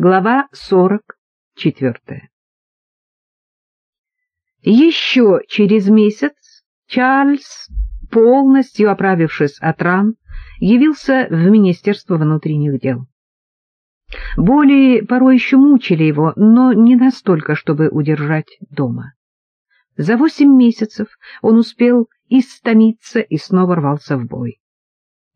Глава 44 Еще через месяц Чарльз, полностью оправившись от ран, явился в Министерство внутренних дел. Боли порой еще мучили его, но не настолько, чтобы удержать дома. За восемь месяцев он успел истомиться и снова рвался в бой.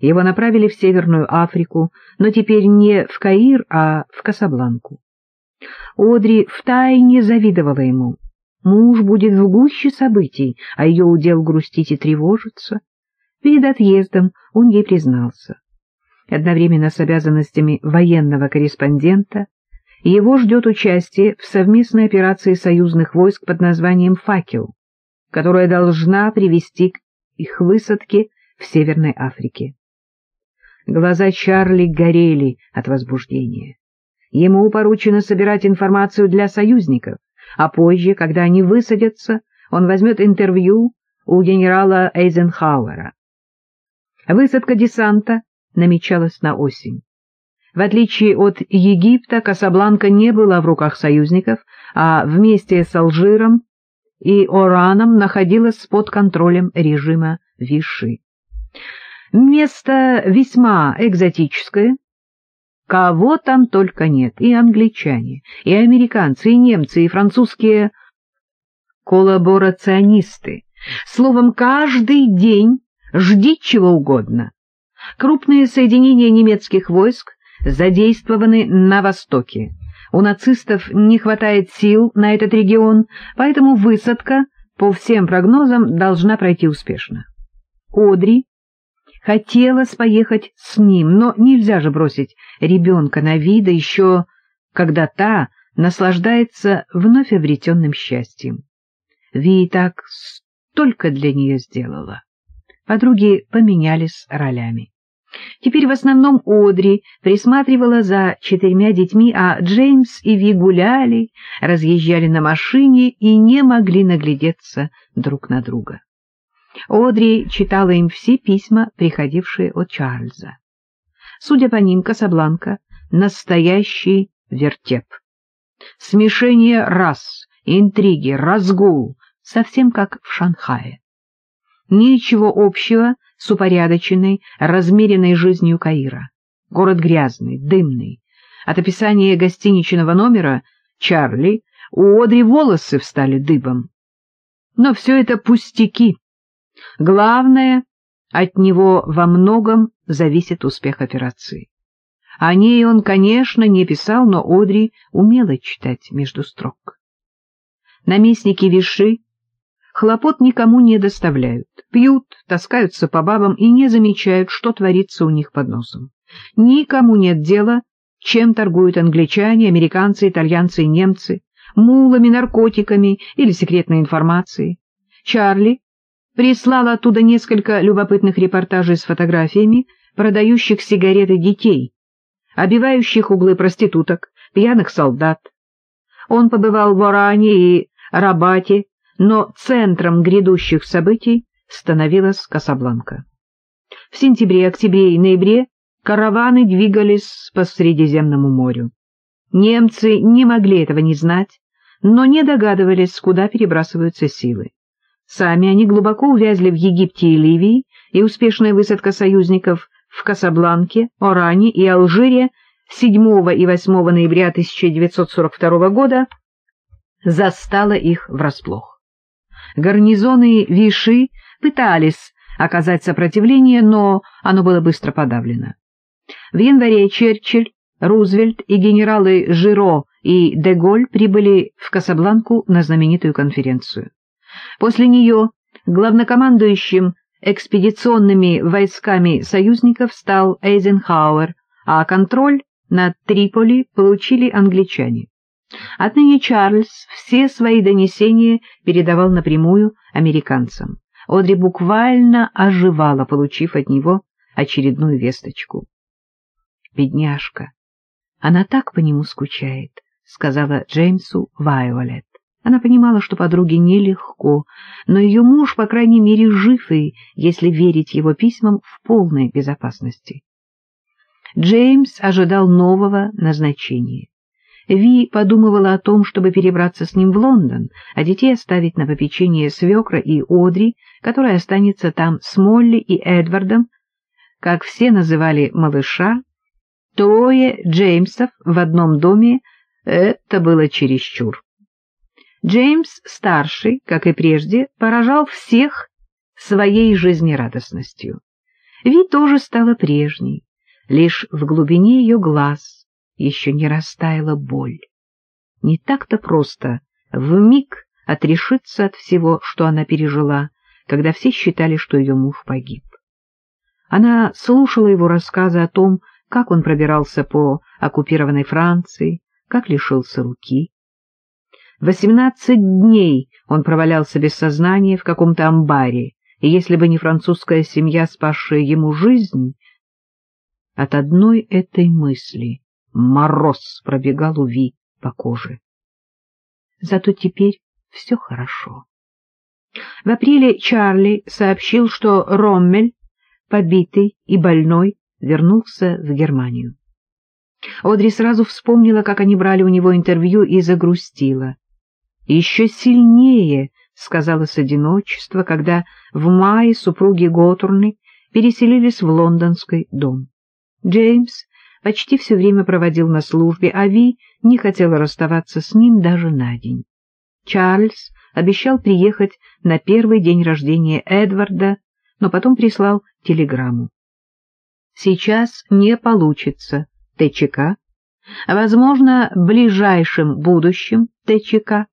Его направили в Северную Африку, но теперь не в Каир, а в Касабланку. Одри втайне завидовала ему. Муж будет в гуще событий, а ее удел грустить и тревожиться. Перед отъездом он ей признался. Одновременно с обязанностями военного корреспондента его ждет участие в совместной операции союзных войск под названием «Факел», которая должна привести к их высадке в Северной Африке. Глаза Чарли горели от возбуждения. Ему поручено собирать информацию для союзников, а позже, когда они высадятся, он возьмет интервью у генерала Эйзенхауэра. Высадка десанта намечалась на осень. В отличие от Египта, Касабланка не была в руках союзников, а вместе с Алжиром и Ораном находилась под контролем режима Виши. Место весьма экзотическое. Кого там только нет, и англичане, и американцы, и немцы, и французские коллаборационисты. Словом, каждый день жди чего угодно. Крупные соединения немецких войск задействованы на Востоке. У нацистов не хватает сил на этот регион, поэтому высадка, по всем прогнозам, должна пройти успешно. Одри хотелось поехать с ним, но нельзя же бросить ребенка на вида еще, когда та наслаждается вновь обретенным счастьем. Ви так столько для нее сделала. Подруги поменялись ролями. Теперь в основном Одри присматривала за четырьмя детьми, а Джеймс и Ви гуляли, разъезжали на машине и не могли наглядеться друг на друга. Одри читала им все письма, приходившие от Чарльза. Судя по ним, Касабланка — настоящий вертеп. Смешение рас, интриги, разгул, совсем как в Шанхае. Ничего общего с упорядоченной, размеренной жизнью Каира. Город грязный, дымный. От описания гостиничного номера Чарли у Одри волосы встали дыбом. Но все это пустяки. Главное, от него во многом зависит успех операции. О ней он, конечно, не писал, но Одри умела читать между строк. Наместники Виши хлопот никому не доставляют, пьют, таскаются по бабам и не замечают, что творится у них под носом. Никому нет дела, чем торгуют англичане, американцы, итальянцы и немцы, мулами, наркотиками или секретной информацией. Чарли прислал оттуда несколько любопытных репортажей с фотографиями продающих сигареты детей, обивающих углы проституток, пьяных солдат. Он побывал в Оране и Рабате, но центром грядущих событий становилась Касабланка. В сентябре, октябре и ноябре караваны двигались по Средиземному морю. Немцы не могли этого не знать, но не догадывались, куда перебрасываются силы. Сами они глубоко увязли в Египте и Ливии, и успешная высадка союзников в Касабланке, Оране и Алжире 7 и 8 ноября 1942 года застала их врасплох. Гарнизоны Виши пытались оказать сопротивление, но оно было быстро подавлено. В январе Черчилль, Рузвельт и генералы Жиро и Деголь прибыли в Касабланку на знаменитую конференцию. После нее главнокомандующим экспедиционными войсками союзников стал Эйзенхауэр, а контроль над Триполи получили англичане. Отныне Чарльз все свои донесения передавал напрямую американцам. Одри буквально оживала, получив от него очередную весточку. «Бедняжка, она так по нему скучает», — сказала Джеймсу Вайолет. Она понимала, что подруге нелегко, но ее муж, по крайней мере, жив и, если верить его письмам, в полной безопасности. Джеймс ожидал нового назначения. Ви подумывала о том, чтобы перебраться с ним в Лондон, а детей оставить на попечение свекра и Одри, которая останется там с Молли и Эдвардом, как все называли малыша, трое Джеймсов в одном доме — это было чересчур. Джеймс, старший, как и прежде, поражал всех своей жизнерадостностью. Ви тоже стала прежней, лишь в глубине ее глаз еще не растаяла боль. Не так-то просто вмиг отрешиться от всего, что она пережила, когда все считали, что ее муж погиб. Она слушала его рассказы о том, как он пробирался по оккупированной Франции, как лишился руки. Восемнадцать дней он провалялся без сознания в каком-то амбаре, и если бы не французская семья, спасшая ему жизнь, от одной этой мысли мороз пробегал у Ви по коже. Зато теперь все хорошо. В апреле Чарли сообщил, что Роммель, побитый и больной, вернулся в Германию. Одри сразу вспомнила, как они брали у него интервью, и загрустила. Еще сильнее сказалось одиночество, когда в мае супруги Готурны переселились в лондонский дом. Джеймс почти все время проводил на службе, а Ви не хотела расставаться с ним даже на день. Чарльз обещал приехать на первый день рождения Эдварда, но потом прислал телеграмму. «Сейчас не получится, ТЧК. Возможно, в ближайшем будущем, ТЧК.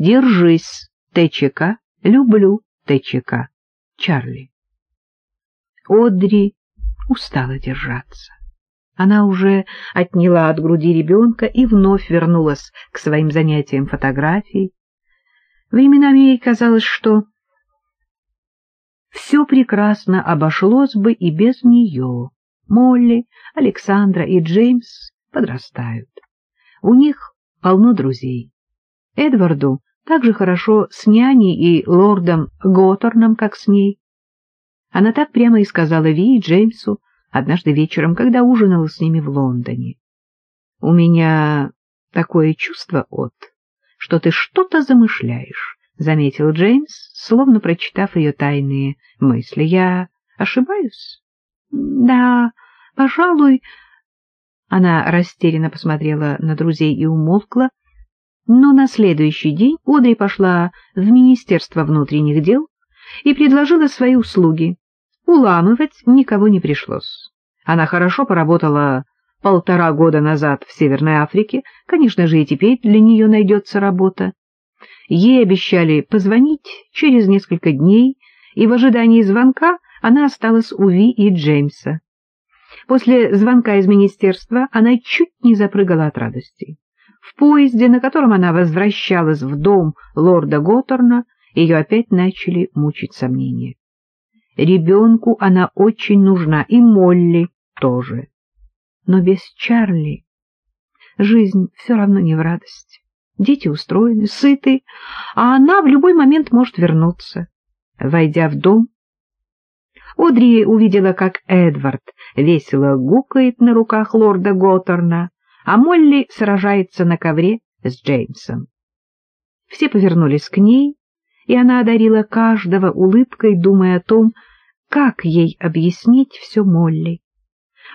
Держись, ТЧК. Люблю, ТЧК. Чарли». Одри устала держаться. Она уже отняла от груди ребенка и вновь вернулась к своим занятиям фотографией. Временами ей казалось, что все прекрасно обошлось бы и без нее. Молли, Александра и Джеймс подрастают. У них полно друзей. Эдварду так же хорошо с няней и лордом Готорном, как с ней. Она так прямо и сказала Ви и Джеймсу однажды вечером, когда ужинала с ними в Лондоне. — У меня такое чувство, От, что ты что-то замышляешь, — заметил Джеймс, словно прочитав ее тайные мысли. — Я ошибаюсь? — Да, пожалуй... Она растерянно посмотрела на друзей и умолкла, но на следующий день Одри пошла в Министерство внутренних дел и предложила свои услуги. Уламывать никого не пришлось. Она хорошо поработала полтора года назад в Северной Африке, конечно же, и теперь для нее найдется работа. Ей обещали позвонить через несколько дней, и в ожидании звонка она осталась у Ви и Джеймса. После звонка из министерства она чуть не запрыгала от радости. В поезде, на котором она возвращалась в дом лорда Готтерна, ее опять начали мучить сомнения. Ребенку она очень нужна, и Молли тоже. Но без Чарли жизнь все равно не в радость. Дети устроены, сыты, а она в любой момент может вернуться. Войдя в дом, Одри увидела, как Эдвард весело гукает на руках лорда Готтерна, а Молли сражается на ковре с Джеймсом. Все повернулись к ней, и она одарила каждого улыбкой, думая о том, как ей объяснить все Молли.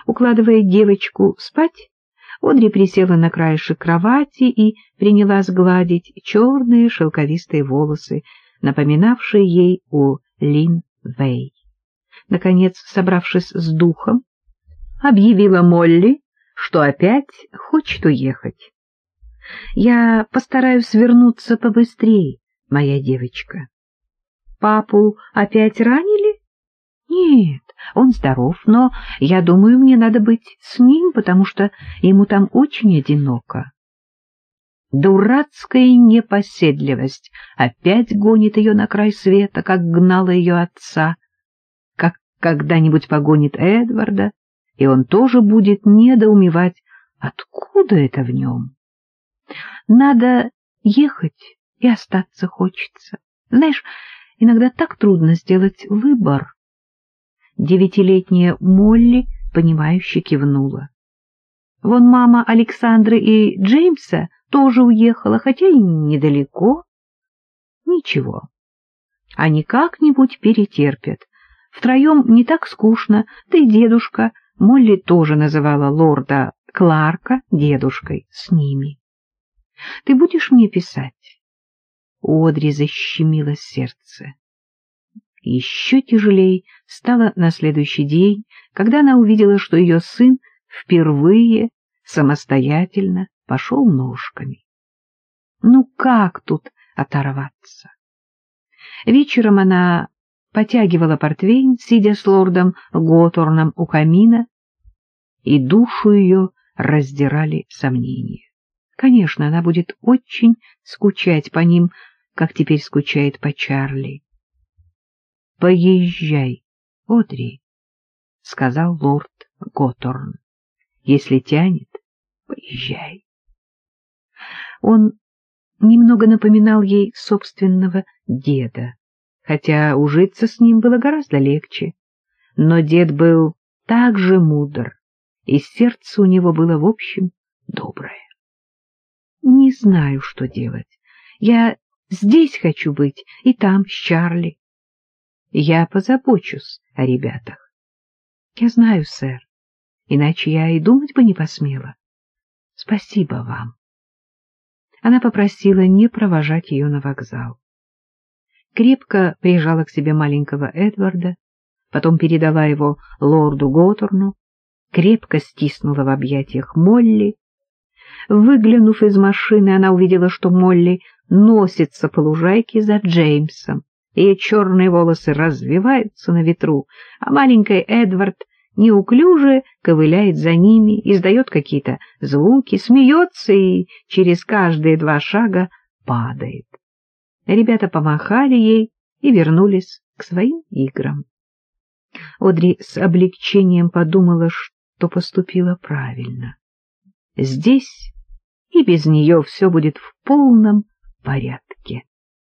Укладывая девочку спать, Одри присела на краешек кровати и принялась гладить черные шелковистые волосы, напоминавшие ей о Лин Вэй. Наконец, собравшись с духом, объявила Молли, что опять хочет уехать. — Я постараюсь вернуться побыстрее, моя девочка. — Папу опять ранили? — Нет, он здоров, но, я думаю, мне надо быть с ним, потому что ему там очень одиноко. Дурацкая непоседливость опять гонит ее на край света, как гнала ее отца, как когда-нибудь погонит Эдварда, и он тоже будет недоумевать, откуда это в нем. Надо ехать, и остаться хочется. Знаешь, иногда так трудно сделать выбор. Девятилетняя Молли, понимающе кивнула. Вон мама Александры и Джеймса тоже уехала, хотя и недалеко. Ничего, они как-нибудь перетерпят. Втроем не так скучно, да и дедушка, Молли тоже называла лорда Кларка дедушкой, с ними. Ты будешь мне писать? Одри защемило сердце. Еще тяжелей стало на следующий день, когда она увидела, что ее сын впервые самостоятельно пошел ножками. Ну как тут оторваться? Вечером она потягивала портвейн, сидя с лордом Готорном у камина, и душу ее раздирали сомнения. Конечно, она будет очень скучать по ним, как теперь скучает по Чарли. — Поезжай, Одри, — сказал лорд Готорн. — Если тянет, поезжай. Он немного напоминал ей собственного деда, хотя ужиться с ним было гораздо легче. Но дед был так же мудр, и сердце у него было, в общем, доброе. Не знаю, что делать. Я здесь хочу быть, и там, с Чарли. Я позабочусь о ребятах. Я знаю, сэр, иначе я и думать бы не посмела. Спасибо вам. Она попросила не провожать ее на вокзал. Крепко прижала к себе маленького Эдварда, потом передала его лорду Готорну, крепко стиснула в объятиях Молли. Выглянув из машины, она увидела, что Молли носится по лужайке за Джеймсом. Ее черные волосы развиваются на ветру, а маленький Эдвард неуклюже ковыляет за ними, издает какие-то звуки, смеется и через каждые два шага падает. Ребята помахали ей и вернулись к своим играм. Одри с облегчением подумала, что поступила правильно. Здесь и без нее все будет в полном порядке.